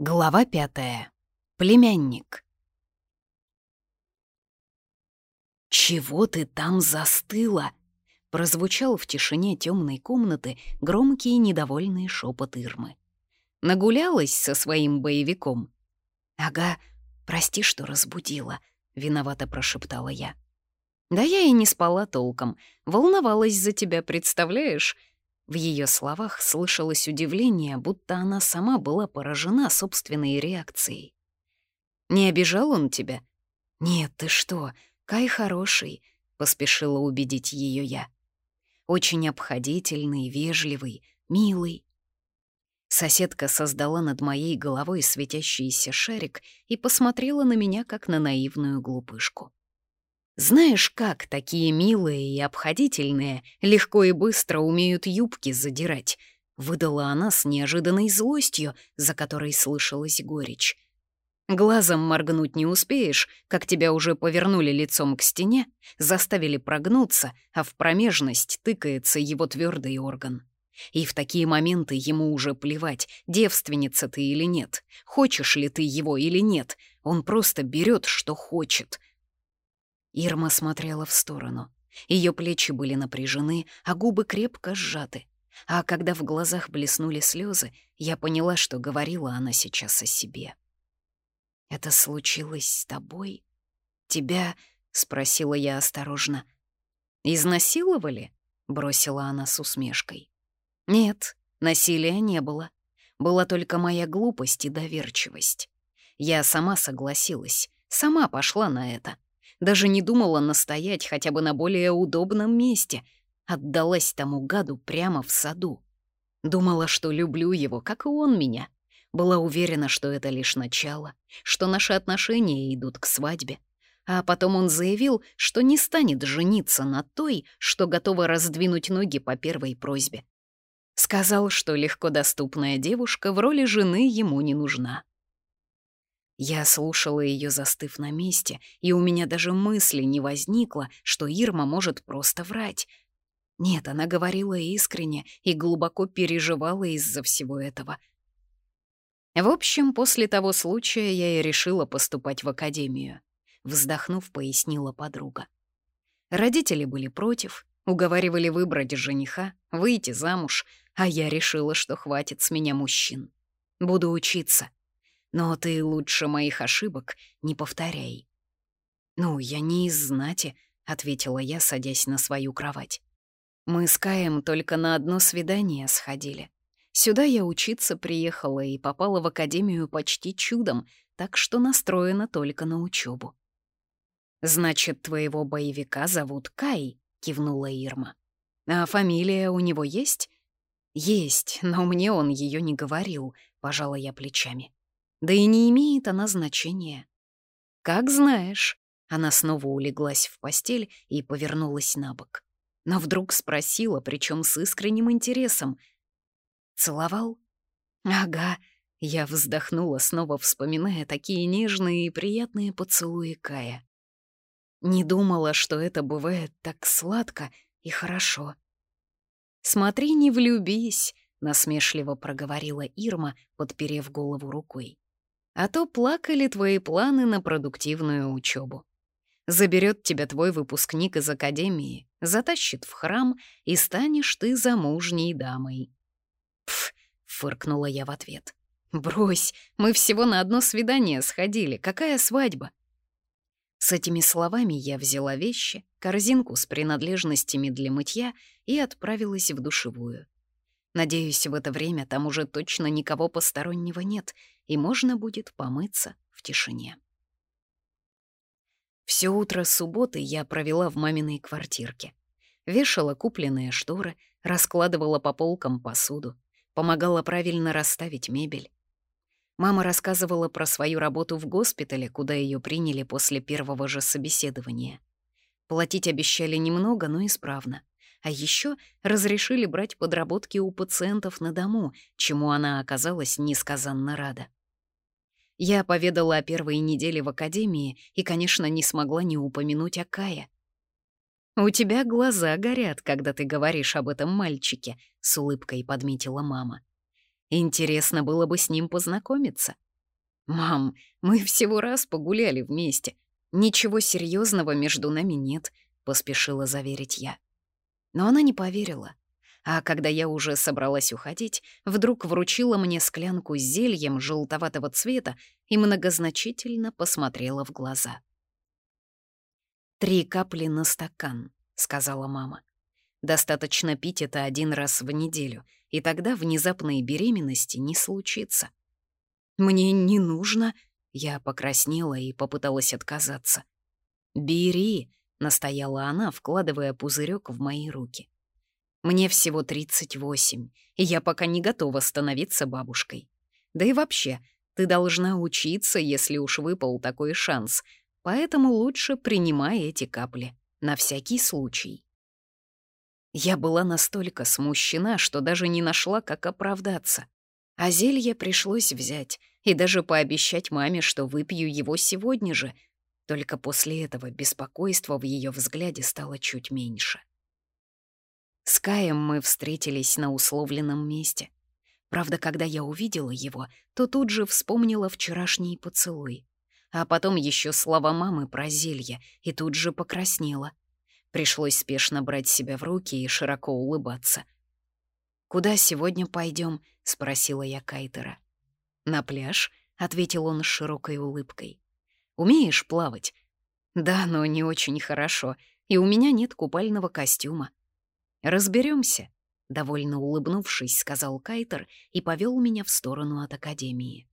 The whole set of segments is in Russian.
Глава пятая. Племянник. «Чего ты там застыла?» — прозвучал в тишине темной комнаты громкий и недовольный шепот Ирмы. Нагулялась со своим боевиком. «Ага, прости, что разбудила», — виновато прошептала я. «Да я и не спала толком, волновалась за тебя, представляешь?» В ее словах слышалось удивление, будто она сама была поражена собственной реакцией. «Не обижал он тебя?» «Нет, ты что, Кай хороший», — поспешила убедить ее я. «Очень обходительный, вежливый, милый». Соседка создала над моей головой светящийся шарик и посмотрела на меня, как на наивную глупышку. Знаешь, как такие милые и обходительные легко и быстро умеют юбки задирать? Выдала она с неожиданной злостью, за которой слышалась горечь. Глазом моргнуть не успеешь, как тебя уже повернули лицом к стене, заставили прогнуться, а в промежность тыкается его твердый орган. И в такие моменты ему уже плевать, девственница ты или нет, хочешь ли ты его или нет, он просто берет, что хочет — Ирма смотрела в сторону. Ее плечи были напряжены, а губы крепко сжаты. А когда в глазах блеснули слезы, я поняла, что говорила она сейчас о себе. «Это случилось с тобой? Тебя?» — спросила я осторожно. «Изнасиловали?» — бросила она с усмешкой. «Нет, насилия не было. Была только моя глупость и доверчивость. Я сама согласилась, сама пошла на это. Даже не думала настоять хотя бы на более удобном месте. Отдалась тому гаду прямо в саду. Думала, что люблю его, как и он меня. Была уверена, что это лишь начало, что наши отношения идут к свадьбе. А потом он заявил, что не станет жениться на той, что готова раздвинуть ноги по первой просьбе. Сказал, что легко доступная девушка в роли жены ему не нужна. Я слушала ее, застыв на месте, и у меня даже мысли не возникло, что Ирма может просто врать. Нет, она говорила искренне и глубоко переживала из-за всего этого. В общем, после того случая я и решила поступать в академию. Вздохнув, пояснила подруга. Родители были против, уговаривали выбрать жениха, выйти замуж, а я решила, что хватит с меня мужчин. Буду учиться, но ты лучше моих ошибок не повторяй». «Ну, я не из знати», — ответила я, садясь на свою кровать. «Мы с Каем только на одно свидание сходили. Сюда я учиться приехала и попала в академию почти чудом, так что настроена только на учебу. «Значит, твоего боевика зовут Кай», — кивнула Ирма. «А фамилия у него есть?» «Есть, но мне он ее не говорил», — пожала я плечами. Да и не имеет она значения. Как знаешь, она снова улеглась в постель и повернулась на бок. Но вдруг спросила, причем с искренним интересом. «Целовал?» «Ага», — я вздохнула, снова вспоминая такие нежные и приятные поцелуи Кая. Не думала, что это бывает так сладко и хорошо. «Смотри, не влюбись», — насмешливо проговорила Ирма, подперев голову рукой а то плакали твои планы на продуктивную учебу. Заберет тебя твой выпускник из академии, затащит в храм, и станешь ты замужней дамой. Пф, фыркнула я в ответ. Брось, мы всего на одно свидание сходили, какая свадьба? С этими словами я взяла вещи, корзинку с принадлежностями для мытья и отправилась в душевую. Надеюсь, в это время там уже точно никого постороннего нет, и можно будет помыться в тишине. Все утро субботы я провела в маминой квартирке. Вешала купленные шторы, раскладывала по полкам посуду, помогала правильно расставить мебель. Мама рассказывала про свою работу в госпитале, куда ее приняли после первого же собеседования. Платить обещали немного, но исправно. А еще разрешили брать подработки у пациентов на дому, чему она оказалась несказанно рада. Я поведала о первой неделе в академии и, конечно, не смогла не упомянуть о Кае. «У тебя глаза горят, когда ты говоришь об этом мальчике», — с улыбкой подметила мама. «Интересно было бы с ним познакомиться. «Мам, мы всего раз погуляли вместе. Ничего серьезного между нами нет», — поспешила заверить я. Но она не поверила. А когда я уже собралась уходить, вдруг вручила мне склянку с зельем желтоватого цвета и многозначительно посмотрела в глаза. «Три капли на стакан», — сказала мама. «Достаточно пить это один раз в неделю, и тогда внезапной беременности не случится». «Мне не нужно», — я покраснела и попыталась отказаться. «Бери», — настояла она, вкладывая пузырек в мои руки. Мне всего 38, и я пока не готова становиться бабушкой. Да и вообще, ты должна учиться, если уж выпал такой шанс, поэтому лучше принимай эти капли, на всякий случай. Я была настолько смущена, что даже не нашла, как оправдаться. А зелье пришлось взять и даже пообещать маме, что выпью его сегодня же. Только после этого беспокойство в ее взгляде стало чуть меньше. С Каем мы встретились на условленном месте. Правда, когда я увидела его, то тут же вспомнила вчерашний поцелуй. А потом еще слова мамы про зелье, и тут же покраснела. Пришлось спешно брать себя в руки и широко улыбаться. «Куда сегодня пойдем? спросила я Кайтера. «На пляж», — ответил он с широкой улыбкой. «Умеешь плавать?» «Да, но не очень хорошо, и у меня нет купального костюма». Разберемся, довольно улыбнувшись, сказал Кайтер и повел меня в сторону от академии.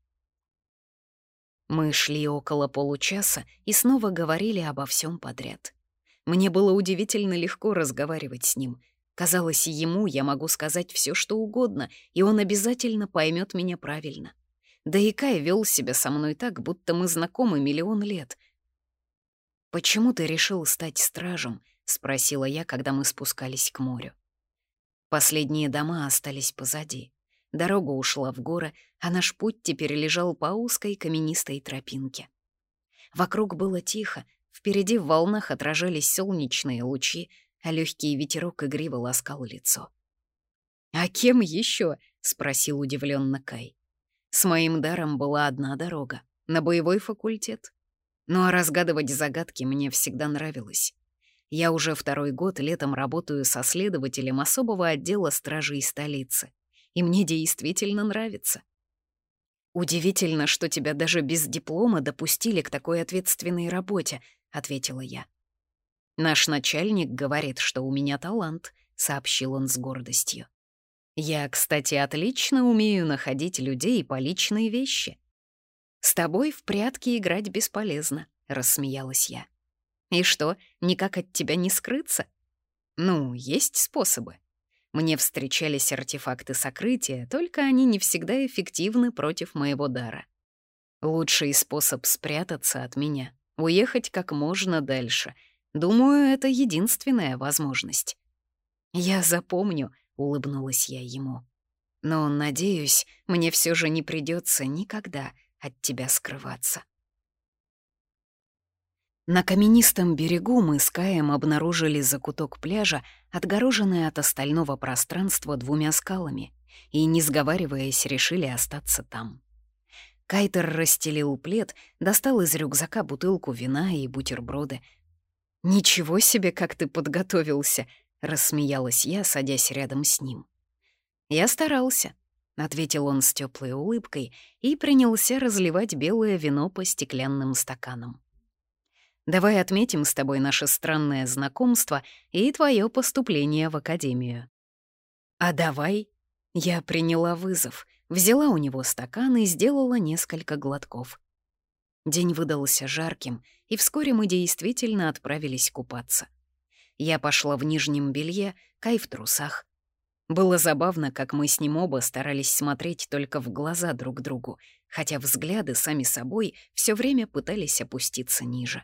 Мы шли около получаса и снова говорили обо всем подряд. Мне было удивительно легко разговаривать с ним. Казалось, ему я могу сказать все, что угодно, и он обязательно поймет меня правильно. Да и Кай вел себя со мной так, будто мы знакомы миллион лет. «Почему ты решил стать стражем?» — спросила я, когда мы спускались к морю. Последние дома остались позади. Дорога ушла в горы, а наш путь теперь лежал по узкой каменистой тропинке. Вокруг было тихо, впереди в волнах отражались солнечные лучи, а легкий ветерок игриво ласкал лицо. «А кем еще? спросил удивленно Кай. «С моим даром была одна дорога — на боевой факультет. Ну а разгадывать загадки мне всегда нравилось. Я уже второй год летом работаю со следователем особого отдела стражей столицы. И мне действительно нравится. «Удивительно, что тебя даже без диплома допустили к такой ответственной работе», — ответила я. «Наш начальник говорит, что у меня талант», — сообщил он с гордостью. «Я, кстати, отлично умею находить людей по личные вещи». «С тобой в прятки играть бесполезно», — рассмеялась я. И что, никак от тебя не скрыться? Ну, есть способы. Мне встречались артефакты сокрытия, только они не всегда эффективны против моего дара. Лучший способ спрятаться от меня — уехать как можно дальше. Думаю, это единственная возможность. «Я запомню», — улыбнулась я ему. «Но, надеюсь, мне все же не придется никогда от тебя скрываться». На каменистом берегу мы с Каем обнаружили закуток пляжа, отгороженный от остального пространства двумя скалами, и, не сговариваясь, решили остаться там. Кайтер расстелил плед, достал из рюкзака бутылку вина и бутерброды. «Ничего себе, как ты подготовился!» — рассмеялась я, садясь рядом с ним. «Я старался», — ответил он с теплой улыбкой и принялся разливать белое вино по стеклянным стаканам. Давай отметим с тобой наше странное знакомство и твое поступление в академию». «А давай». Я приняла вызов, взяла у него стакан и сделала несколько глотков. День выдался жарким, и вскоре мы действительно отправились купаться. Я пошла в нижнем белье, Кай в трусах. Было забавно, как мы с ним оба старались смотреть только в глаза друг другу, хотя взгляды сами собой все время пытались опуститься ниже.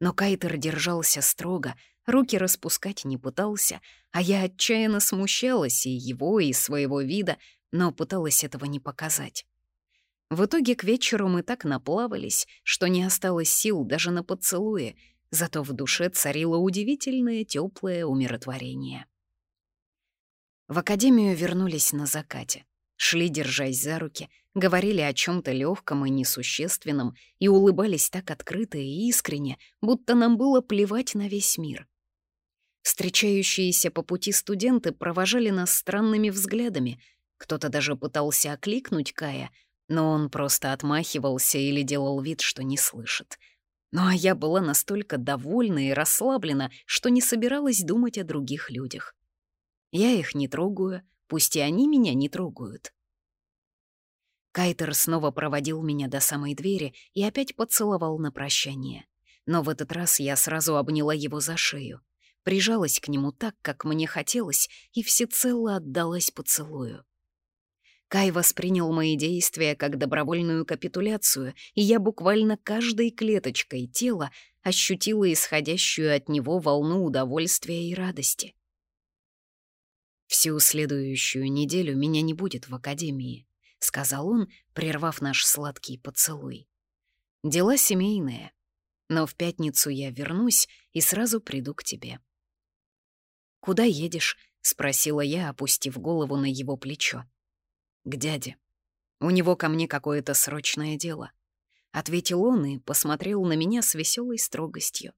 Но Кайтер держался строго, руки распускать не пытался, а я отчаянно смущалась и его, и своего вида, но пыталась этого не показать. В итоге к вечеру мы так наплавались, что не осталось сил даже на поцелуе, зато в душе царило удивительное теплое умиротворение. В академию вернулись на закате. Шли, держась за руки, говорили о чем то легком и несущественном и улыбались так открыто и искренне, будто нам было плевать на весь мир. Встречающиеся по пути студенты провожали нас странными взглядами. Кто-то даже пытался окликнуть Кая, но он просто отмахивался или делал вид, что не слышит. Ну а я была настолько довольна и расслаблена, что не собиралась думать о других людях. Я их не трогаю, пусть и они меня не трогают. Кайтер снова проводил меня до самой двери и опять поцеловал на прощание. Но в этот раз я сразу обняла его за шею, прижалась к нему так, как мне хотелось, и всецело отдалась поцелую. Кай воспринял мои действия как добровольную капитуляцию, и я буквально каждой клеточкой тела ощутила исходящую от него волну удовольствия и радости. «Всю следующую неделю меня не будет в академии», — сказал он, прервав наш сладкий поцелуй. «Дела семейные, но в пятницу я вернусь и сразу приду к тебе». «Куда едешь?» — спросила я, опустив голову на его плечо к дяде. У него ко мне какое-то срочное дело. Ответил он и посмотрел на меня с веселой строгостью.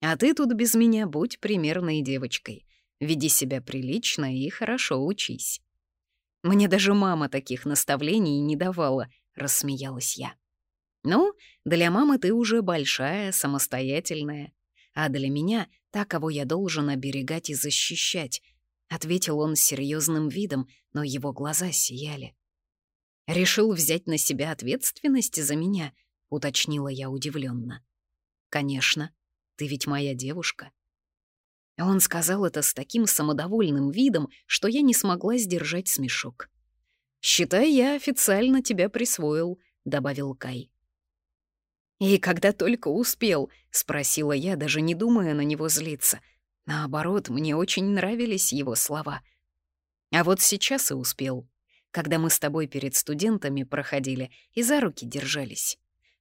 А ты тут без меня будь примерной девочкой. Веди себя прилично и хорошо учись. Мне даже мама таких наставлений не давала, рассмеялась я. Ну, для мамы ты уже большая, самостоятельная. А для меня — та, кого я должен оберегать и защищать, ответил он с серьезным видом, но его глаза сияли. «Решил взять на себя ответственность за меня?» — уточнила я удивленно. «Конечно, ты ведь моя девушка». Он сказал это с таким самодовольным видом, что я не смогла сдержать смешок. «Считай, я официально тебя присвоил», — добавил Кай. «И когда только успел?» — спросила я, даже не думая на него злиться. Наоборот, мне очень нравились его слова. А вот сейчас и успел, когда мы с тобой перед студентами проходили и за руки держались.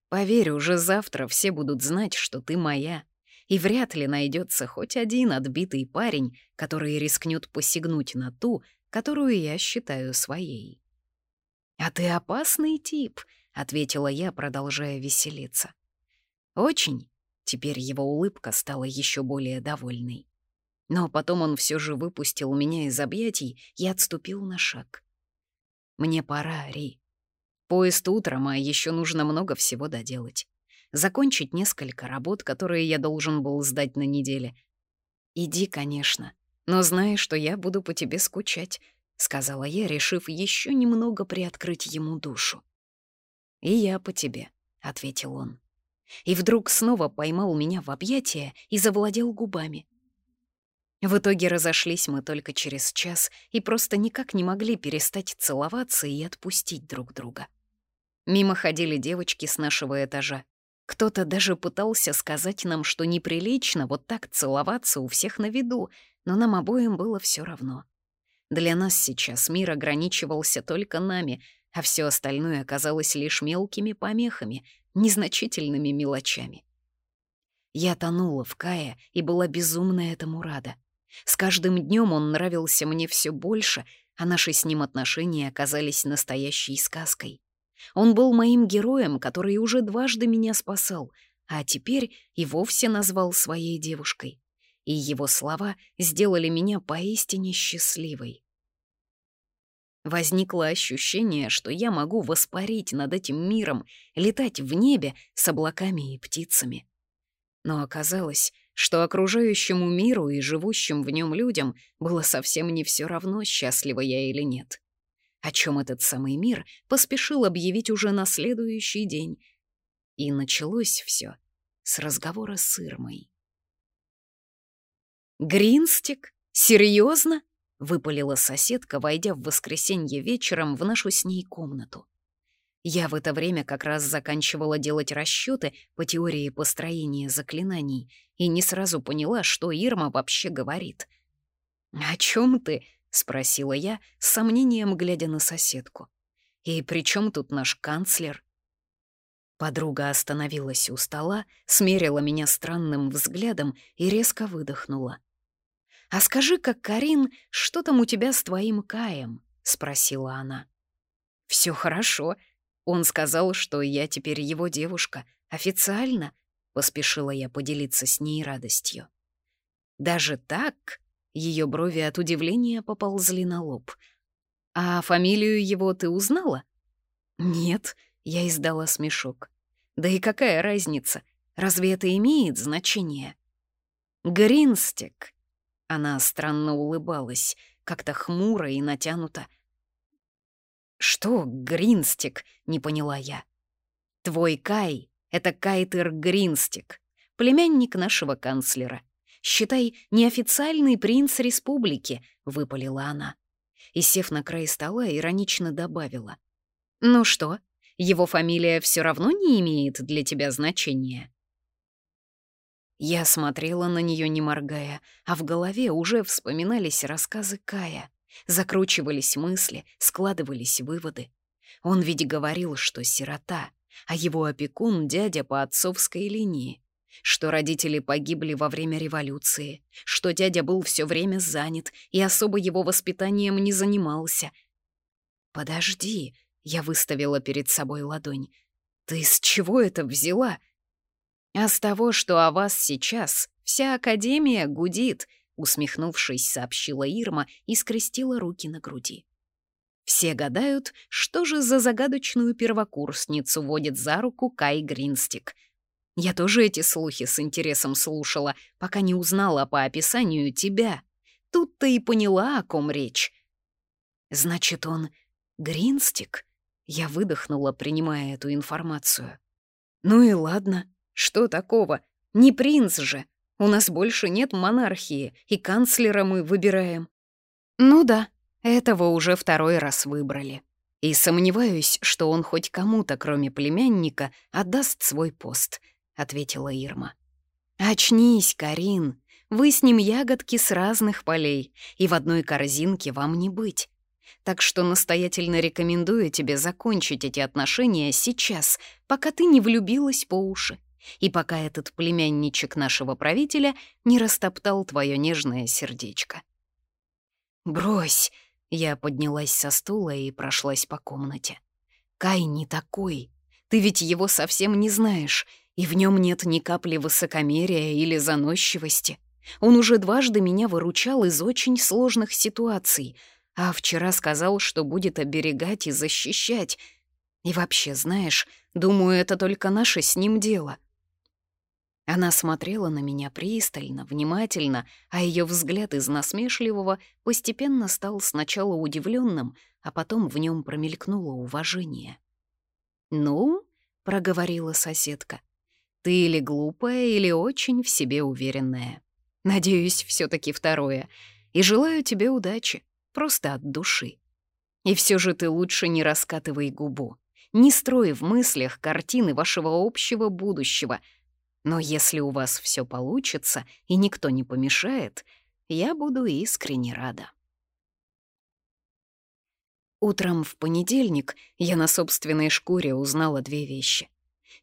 Поверь, уже завтра все будут знать, что ты моя, и вряд ли найдется хоть один отбитый парень, который рискнет посягнуть на ту, которую я считаю своей. «А ты опасный тип», — ответила я, продолжая веселиться. «Очень». Теперь его улыбка стала еще более довольной. Но потом он все же выпустил меня из объятий и отступил на шаг. «Мне пора, Ри. Поезд утром, а еще нужно много всего доделать. Закончить несколько работ, которые я должен был сдать на неделе. Иди, конечно, но знай, что я буду по тебе скучать», — сказала я, решив еще немного приоткрыть ему душу. «И я по тебе», — ответил он. И вдруг снова поймал меня в объятия и завладел губами — в итоге разошлись мы только через час и просто никак не могли перестать целоваться и отпустить друг друга. Мимо ходили девочки с нашего этажа. Кто-то даже пытался сказать нам, что неприлично вот так целоваться у всех на виду, но нам обоим было все равно. Для нас сейчас мир ограничивался только нами, а все остальное оказалось лишь мелкими помехами, незначительными мелочами. Я тонула в Кае и была безумно этому рада. С каждым днем он нравился мне все больше, а наши с ним отношения оказались настоящей сказкой. Он был моим героем, который уже дважды меня спасал, а теперь и вовсе назвал своей девушкой. И его слова сделали меня поистине счастливой. Возникло ощущение, что я могу воспарить над этим миром, летать в небе с облаками и птицами. Но оказалось, что окружающему миру и живущим в нем людям было совсем не все равно, счастлива я или нет. О чем этот самый мир поспешил объявить уже на следующий день. И началось все с разговора с Ирмой. «Гринстик? Серьезно?» — выпалила соседка, войдя в воскресенье вечером в нашу с ней комнату. Я в это время как раз заканчивала делать расчеты по теории построения заклинаний и не сразу поняла, что Ирма вообще говорит. «О чем ты?» — спросила я, с сомнением глядя на соседку. «И при чем тут наш канцлер?» Подруга остановилась у стола, смерила меня странным взглядом и резко выдохнула. «А скажи-ка, Карин, что там у тебя с твоим Каем?» — спросила она. Все хорошо. Он сказал, что я теперь его девушка. Официально?» — поспешила я поделиться с ней радостью. «Даже так?» — ее брови от удивления поползли на лоб. «А фамилию его ты узнала?» «Нет», — я издала смешок. «Да и какая разница? Разве это имеет значение?» «Гринстик!» Она странно улыбалась, как-то хмуро и натянуто. «Что, Гринстик?» — не поняла я. «Твой Кай — это Кайтер Гринстик, племянник нашего канцлера. Считай, неофициальный принц республики», — выпалила она. И, сев на край стола, иронично добавила. «Ну что, его фамилия все равно не имеет для тебя значения?» Я смотрела на нее, не моргая, а в голове уже вспоминались рассказы Кая. Закручивались мысли, складывались выводы. Он ведь говорил, что сирота, а его опекун — дядя по отцовской линии, что родители погибли во время революции, что дядя был все время занят и особо его воспитанием не занимался. «Подожди», — я выставила перед собой ладонь, — «ты с чего это взяла?» «А с того, что о вас сейчас вся Академия гудит», усмехнувшись, сообщила Ирма и скрестила руки на груди. Все гадают, что же за загадочную первокурсницу водит за руку Кай Гринстик. Я тоже эти слухи с интересом слушала, пока не узнала по описанию тебя. Тут-то и поняла, о ком речь. Значит, он Гринстик? Я выдохнула, принимая эту информацию. Ну и ладно, что такого? Не принц же, у нас больше нет монархии, и канцлера мы выбираем». «Ну да, этого уже второй раз выбрали. И сомневаюсь, что он хоть кому-то, кроме племянника, отдаст свой пост», — ответила Ирма. «Очнись, Карин. Вы с ним ягодки с разных полей, и в одной корзинке вам не быть. Так что настоятельно рекомендую тебе закончить эти отношения сейчас, пока ты не влюбилась по уши и пока этот племянничек нашего правителя не растоптал твое нежное сердечко. «Брось!» — я поднялась со стула и прошлась по комнате. «Кай не такой. Ты ведь его совсем не знаешь, и в нем нет ни капли высокомерия или заносчивости. Он уже дважды меня выручал из очень сложных ситуаций, а вчера сказал, что будет оберегать и защищать. И вообще, знаешь, думаю, это только наше с ним дело». Она смотрела на меня пристально, внимательно, а ее взгляд из насмешливого постепенно стал сначала удивленным, а потом в нем промелькнуло уважение. «Ну?» — проговорила соседка. «Ты или глупая, или очень в себе уверенная. Надеюсь, все таки второе. И желаю тебе удачи, просто от души. И все же ты лучше не раскатывай губу. Не строй в мыслях картины вашего общего будущего — но если у вас все получится и никто не помешает, я буду искренне рада. Утром в понедельник я на собственной шкуре узнала две вещи.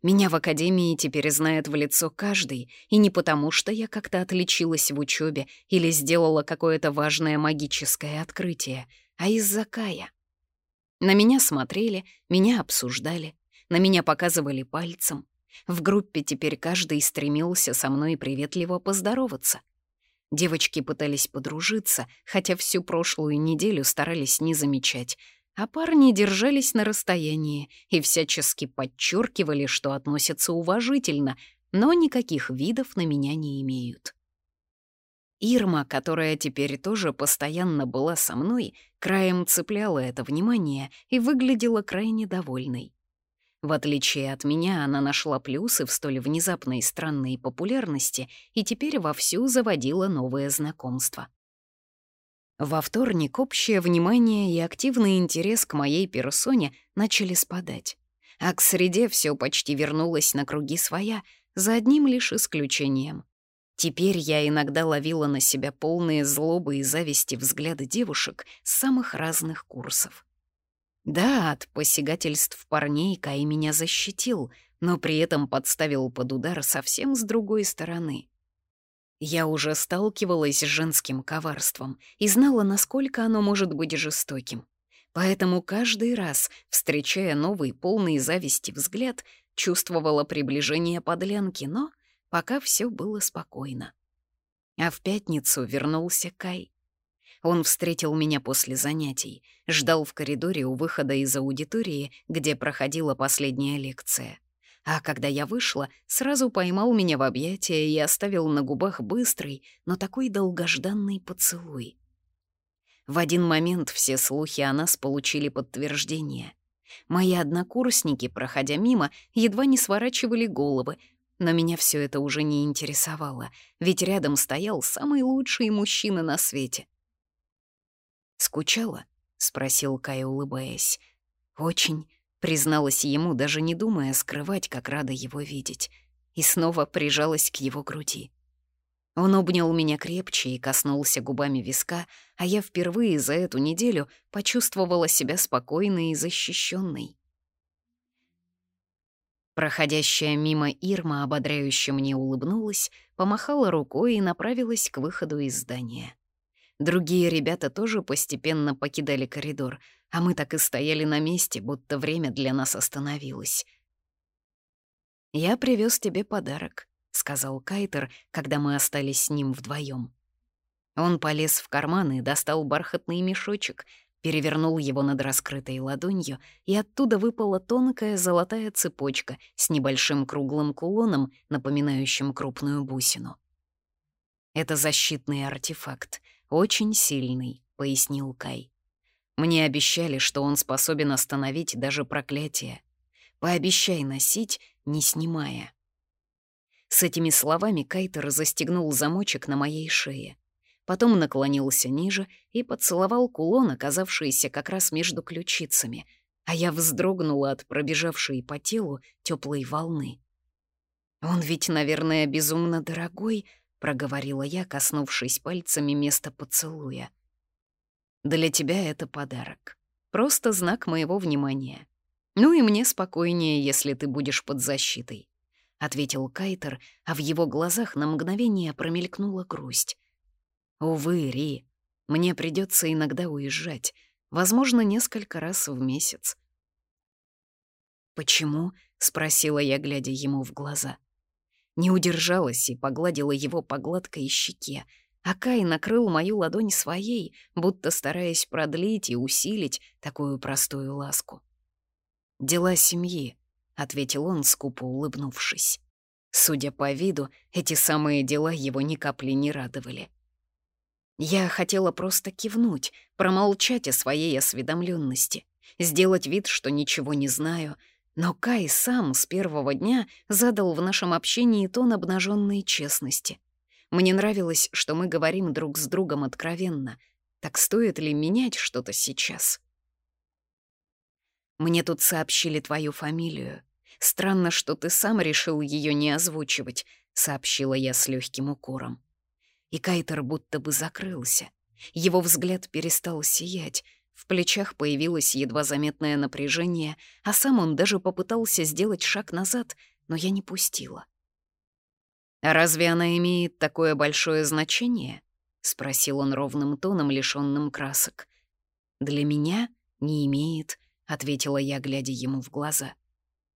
Меня в академии теперь знает в лицо каждый, и не потому, что я как-то отличилась в учебе или сделала какое-то важное магическое открытие, а из-за Кая. На меня смотрели, меня обсуждали, на меня показывали пальцем, в группе теперь каждый стремился со мной приветливо поздороваться. Девочки пытались подружиться, хотя всю прошлую неделю старались не замечать, а парни держались на расстоянии и всячески подчеркивали, что относятся уважительно, но никаких видов на меня не имеют. Ирма, которая теперь тоже постоянно была со мной, краем цепляла это внимание и выглядела крайне довольной. В отличие от меня, она нашла плюсы в столь внезапной странной популярности и теперь вовсю заводила новые знакомства. Во вторник общее внимание и активный интерес к моей персоне начали спадать. А к среде все почти вернулось на круги своя, за одним лишь исключением. Теперь я иногда ловила на себя полные злобы и зависти взгляды девушек с самых разных курсов. Да, от посягательств парней Кай меня защитил, но при этом подставил под удар совсем с другой стороны. Я уже сталкивалась с женским коварством и знала, насколько оно может быть жестоким. Поэтому каждый раз, встречая новый полный зависти взгляд, чувствовала приближение подлянки, но пока все было спокойно. А в пятницу вернулся Кай. Он встретил меня после занятий, ждал в коридоре у выхода из аудитории, где проходила последняя лекция. А когда я вышла, сразу поймал меня в объятия и оставил на губах быстрый, но такой долгожданный поцелуй. В один момент все слухи о нас получили подтверждение. Мои однокурсники, проходя мимо, едва не сворачивали головы, но меня все это уже не интересовало, ведь рядом стоял самый лучший мужчина на свете. «Скучала?» — спросил Кай, улыбаясь. «Очень», — призналась ему, даже не думая скрывать, как рада его видеть, и снова прижалась к его груди. Он обнял меня крепче и коснулся губами виска, а я впервые за эту неделю почувствовала себя спокойной и защищенной. Проходящая мимо Ирма ободряюще мне улыбнулась, помахала рукой и направилась к выходу из здания. Другие ребята тоже постепенно покидали коридор, а мы так и стояли на месте, будто время для нас остановилось. «Я привез тебе подарок», — сказал Кайтер, когда мы остались с ним вдвоем. Он полез в карман и достал бархатный мешочек, перевернул его над раскрытой ладонью, и оттуда выпала тонкая золотая цепочка с небольшим круглым кулоном, напоминающим крупную бусину. Это защитный артефакт — «Очень сильный», — пояснил Кай. «Мне обещали, что он способен остановить даже проклятие. Пообещай носить, не снимая». С этими словами Кайтер застегнул замочек на моей шее. Потом наклонился ниже и поцеловал кулон, оказавшийся как раз между ключицами, а я вздрогнула от пробежавшей по телу теплой волны. Он ведь, наверное, безумно дорогой, — проговорила я, коснувшись пальцами места поцелуя. «Для тебя это подарок. Просто знак моего внимания. Ну и мне спокойнее, если ты будешь под защитой», — ответил Кайтер, а в его глазах на мгновение промелькнула грусть. «Увы, Ри, мне придется иногда уезжать, возможно, несколько раз в месяц». «Почему?» — спросила я, глядя ему в глаза. Не удержалась и погладила его по гладкой щеке, а Кай накрыл мою ладонь своей, будто стараясь продлить и усилить такую простую ласку. «Дела семьи», — ответил он, скупо улыбнувшись. Судя по виду, эти самые дела его ни капли не радовали. Я хотела просто кивнуть, промолчать о своей осведомленности, сделать вид, что ничего не знаю — но Кай сам с первого дня задал в нашем общении тон обнаженной честности. Мне нравилось, что мы говорим друг с другом откровенно. Так стоит ли менять что-то сейчас? Мне тут сообщили твою фамилию. Странно, что ты сам решил ее не озвучивать, сообщила я с легким укором. И Кайтер будто бы закрылся. Его взгляд перестал сиять, в плечах появилось едва заметное напряжение, а сам он даже попытался сделать шаг назад, но я не пустила. «А разве она имеет такое большое значение?» — спросил он ровным тоном, лишённым красок. «Для меня не имеет», — ответила я, глядя ему в глаза.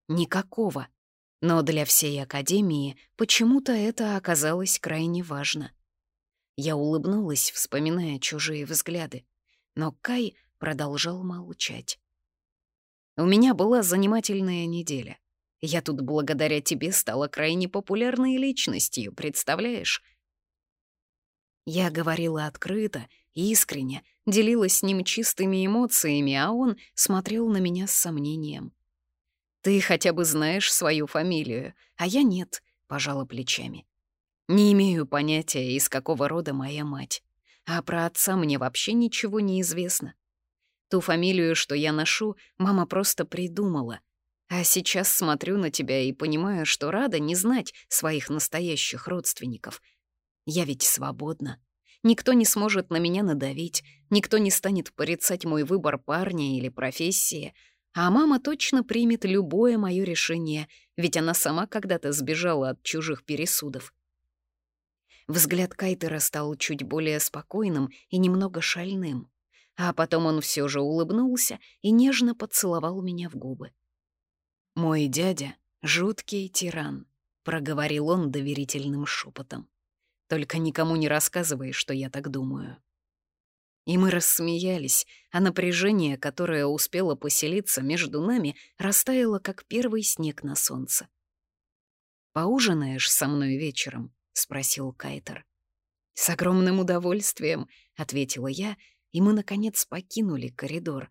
«Никакого. Но для всей Академии почему-то это оказалось крайне важно». Я улыбнулась, вспоминая чужие взгляды. Но Кай продолжал молчать. «У меня была занимательная неделя. Я тут благодаря тебе стала крайне популярной личностью, представляешь?» Я говорила открыто, искренне, делилась с ним чистыми эмоциями, а он смотрел на меня с сомнением. «Ты хотя бы знаешь свою фамилию, а я нет», — пожала плечами. «Не имею понятия, из какого рода моя мать. А про отца мне вообще ничего не известно. Ту фамилию, что я ношу, мама просто придумала. А сейчас смотрю на тебя и понимаю, что рада не знать своих настоящих родственников. Я ведь свободна. Никто не сможет на меня надавить, никто не станет порицать мой выбор парня или профессии, а мама точно примет любое мое решение, ведь она сама когда-то сбежала от чужих пересудов. Взгляд Кайтера стал чуть более спокойным и немного шальным А потом он все же улыбнулся и нежно поцеловал меня в губы. «Мой дядя — жуткий тиран», — проговорил он доверительным шепотом. «Только никому не рассказывай, что я так думаю». И мы рассмеялись, а напряжение, которое успело поселиться между нами, растаяло, как первый снег на солнце. «Поужинаешь со мной вечером?» — спросил Кайтер. «С огромным удовольствием», — ответила я, и мы, наконец, покинули коридор,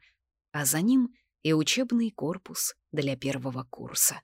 а за ним и учебный корпус для первого курса.